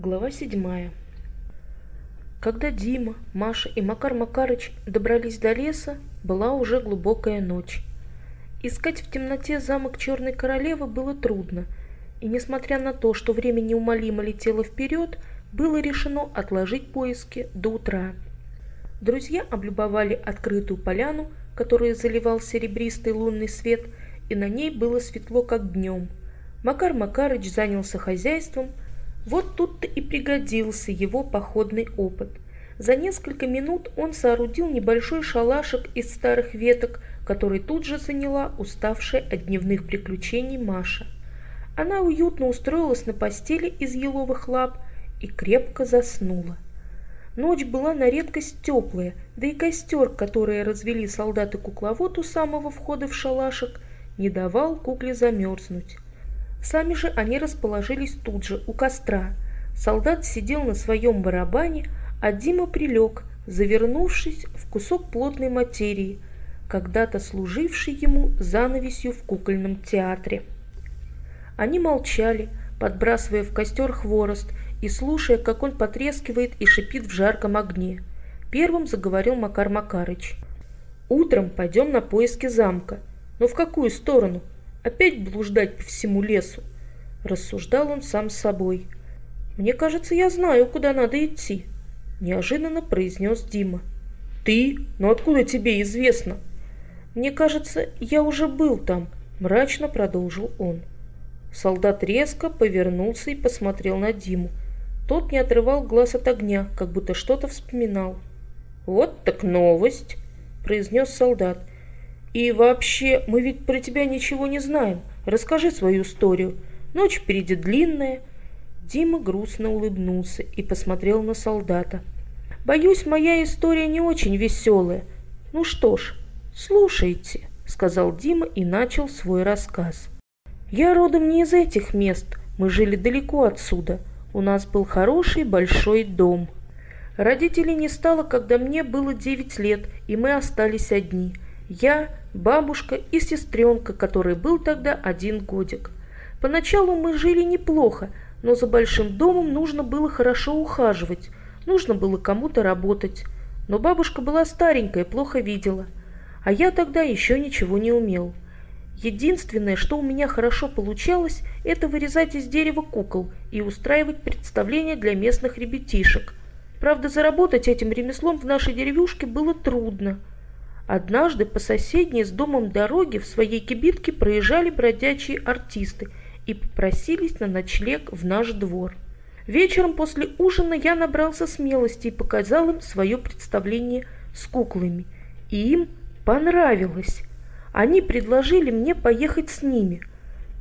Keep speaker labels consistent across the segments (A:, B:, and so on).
A: Глава седьмая. Когда Дима, Маша и Макар Макарыч добрались до леса, была уже глубокая ночь. Искать в темноте замок Черной Королевы было трудно, и несмотря на то, что время неумолимо летело вперед, было решено отложить поиски до утра. Друзья облюбовали открытую поляну, которую заливал серебристый лунный свет, и на ней было светло, как днем. Макар Макарыч занялся хозяйством – вот тут-то и пригодился его походный опыт. За несколько минут он соорудил небольшой шалашик из старых веток, который тут же заняла уставшая от дневных приключений Маша. Она уютно устроилась на постели из еловых лап и крепко заснула. Ночь была на редкость теплая, да и костер, который развели солдаты-кукловод у самого входа в шалашик, не давал кукле замерзнуть. Сами же они расположились тут же, у костра. Солдат сидел на своем барабане, а Дима прилег, завернувшись в кусок плотной материи, когда-то служивший ему занавесью в кукольном театре. Они молчали, подбрасывая в костер хворост и слушая, как он потрескивает и шипит в жарком огне. Первым заговорил Макар Макарыч. «Утром пойдем на поиски замка. Но в какую сторону? Опять блуждать по всему лесу? Рассуждал он сам с собой. Мне кажется, я знаю, куда надо идти. Неожиданно произнес Дима. Ты? Но откуда тебе известно? Мне кажется, я уже был там, мрачно продолжил он. Солдат резко повернулся и посмотрел на Диму. Тот не отрывал глаз от огня, как будто что-то вспоминал. «Вот так новость!» – произнес солдат. И вообще, мы ведь про тебя ничего не знаем. Расскажи свою историю. Ночь впереди длинная. Дима грустно улыбнулся и посмотрел на солдата. Боюсь, моя история не очень веселая. Ну что ж, слушайте, сказал Дима и начал свой рассказ. Я родом не из этих мест. Мы жили далеко отсюда. У нас был хороший большой дом. Родителей не стало, когда мне было девять лет, и мы остались одни – я, бабушка и сестренка, который был тогда один годик. Поначалу мы жили неплохо, но за большим домом нужно было хорошо ухаживать, нужно было кому-то работать. Но бабушка была старенькая, плохо видела, а я тогда еще ничего не умел. Единственное, что у меня хорошо получалось, это вырезать из дерева кукол и устраивать представления для местных ребятишек. Правда, заработать этим ремеслом в нашей деревушке было трудно – Однажды по соседней с домом дороге в своей кибитке проезжали бродячие артисты и попросились на ночлег в наш двор. Вечером после ужина я набрался смелости и показал им свое представление с куклами. И им понравилось. Они предложили мне поехать с ними.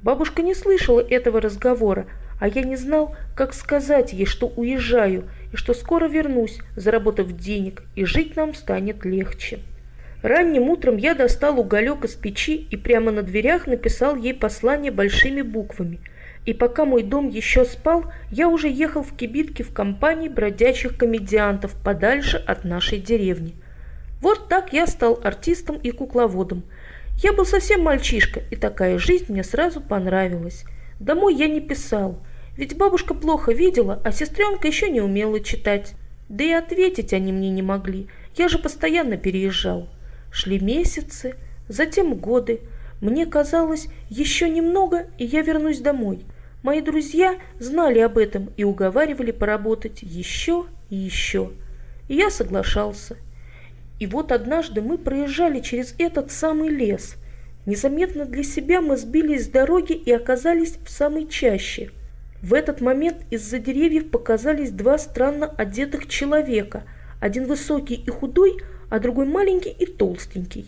A: Бабушка не слышала этого разговора, а я не знал, как сказать ей, что уезжаю и что скоро вернусь, заработав денег, и жить нам станет легче. Ранним утром я достал уголек из печи и прямо на дверях написал ей послание большими буквами. И пока мой дом еще спал, я уже ехал в кибитке в компании бродячих комедиантов подальше от нашей деревни. Вот так я стал артистом и кукловодом. Я был совсем мальчишка, и такая жизнь мне сразу понравилась. Домой я не писал, ведь бабушка плохо видела, а сестренка еще не умела читать. Да и ответить они мне не могли, я же постоянно переезжал. Шли месяцы, затем годы. Мне казалось, еще немного, и я вернусь домой. Мои друзья знали об этом и уговаривали поработать еще и еще. И я соглашался. И вот однажды мы проезжали через этот самый лес. Незаметно для себя мы сбились с дороги и оказались в самой чаще. В этот момент из-за деревьев показались два странно одетых человека. Один высокий и худой, а другой маленький и толстенький.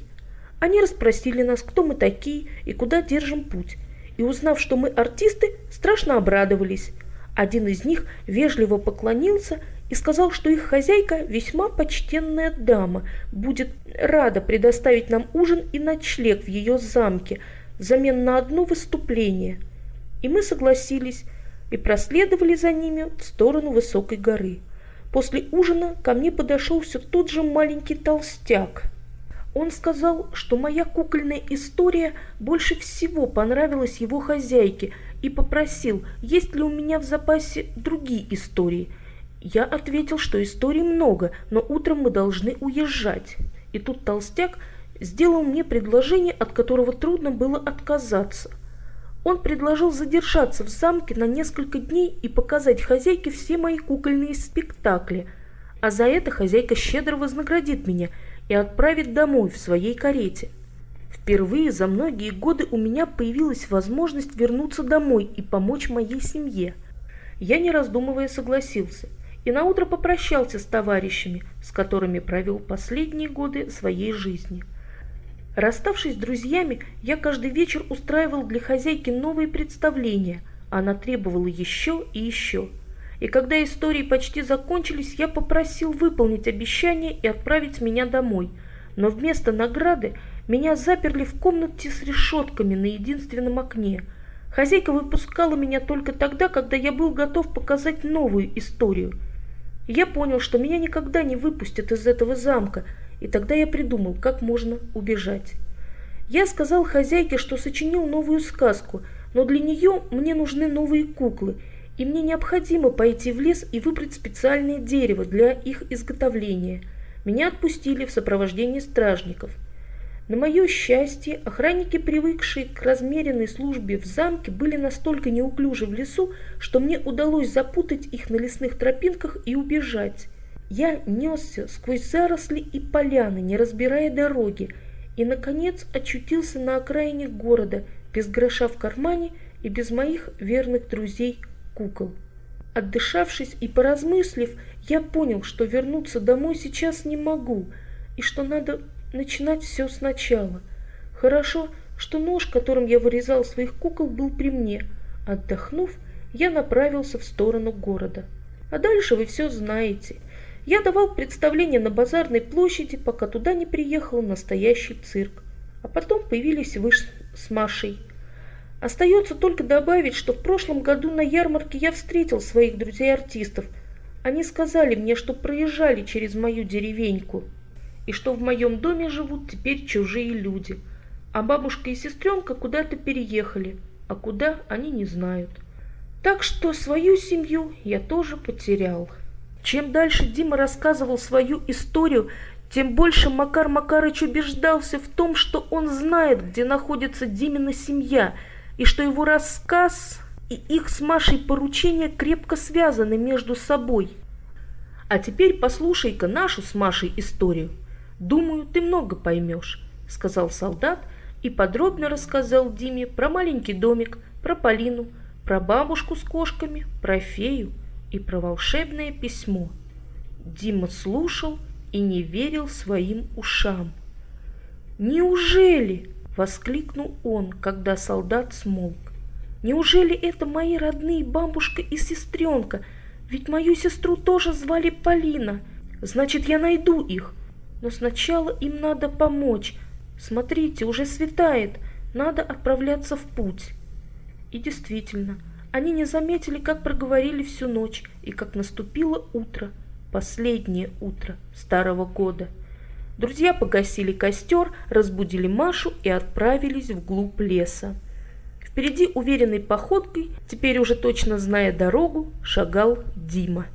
A: Они расспросили нас, кто мы такие и куда держим путь. И узнав, что мы артисты, страшно обрадовались. Один из них вежливо поклонился и сказал, что их хозяйка весьма почтенная дама, будет рада предоставить нам ужин и ночлег в ее замке взамен на одно выступление. И мы согласились и проследовали за ними в сторону высокой горы. После ужина ко мне подошел все тот же маленький толстяк. Он сказал, что моя кукольная история больше всего понравилась его хозяйке и попросил, есть ли у меня в запасе другие истории. Я ответил, что историй много, но утром мы должны уезжать. И тут толстяк сделал мне предложение, от которого трудно было отказаться. Он предложил задержаться в замке на несколько дней и показать хозяйке все мои кукольные спектакли, а за это хозяйка щедро вознаградит меня и отправит домой в своей карете. Впервые за многие годы у меня появилась возможность вернуться домой и помочь моей семье. Я, не раздумывая, согласился и наутро попрощался с товарищами, с которыми провел последние годы своей жизни. Расставшись с друзьями, я каждый вечер устраивал для хозяйки новые представления. Она требовала еще и еще. И когда истории почти закончились, я попросил выполнить обещание и отправить меня домой. Но вместо награды меня заперли в комнате с решетками на единственном окне. Хозяйка выпускала меня только тогда, когда я был готов показать новую историю. Я понял, что меня никогда не выпустят из этого замка, и тогда я придумал, как можно убежать. Я сказал хозяйке, что сочинил новую сказку, но для нее мне нужны новые куклы, и мне необходимо пойти в лес и выбрать специальное дерево для их изготовления. Меня отпустили в сопровождении стражников – на мое счастье, охранники, привыкшие к размеренной службе в замке, были настолько неуклюжи в лесу, что мне удалось запутать их на лесных тропинках и убежать. Я несся сквозь заросли и поляны, не разбирая дороги, и, наконец, очутился на окраине города, без гроша в кармане и без моих верных друзей кукол. Отдышавшись и поразмыслив, я понял, что вернуться домой сейчас не могу, и что надо начинать все сначала. Хорошо, что нож, которым я вырезал своих кукол, был при мне. Отдохнув, я направился в сторону города. А дальше вы все знаете. Я давал представление на базарной площади, пока туда не приехал настоящий цирк. А потом появились вы с Машей. Остается только добавить, что в прошлом году на ярмарке я встретил своих друзей-артистов. Они сказали мне, что проезжали через мою деревеньку и что в моем доме живут теперь чужие люди, а бабушка и сестренка куда-то переехали, а куда они не знают. Так что свою семью я тоже потерял. Чем дальше Дима рассказывал свою историю, тем больше Макар Макарыч убеждался в том, что он знает, где находится Димина семья, и что его рассказ и их с Машей поручения крепко связаны между собой. А теперь послушай-ка нашу с Машей историю. «Думаю, ты много поймешь», — сказал солдат и подробно рассказал Диме про маленький домик, про Полину, про бабушку с кошками, про фею и про волшебное письмо. Дима слушал и не верил своим ушам. «Неужели?» — воскликнул он, когда солдат смолк. «Неужели это мои родные бабушка и сестренка? Ведь мою сестру тоже звали Полина. Значит, я найду их. Но сначала им надо помочь. Смотрите, уже светает, надо отправляться в путь. И действительно, они не заметили, как проговорили всю ночь и как наступило утро, последнее утро старого года. Друзья погасили костер, разбудили Машу и отправились вглубь леса. Впереди уверенной походкой, теперь уже точно зная дорогу, шагал Дима.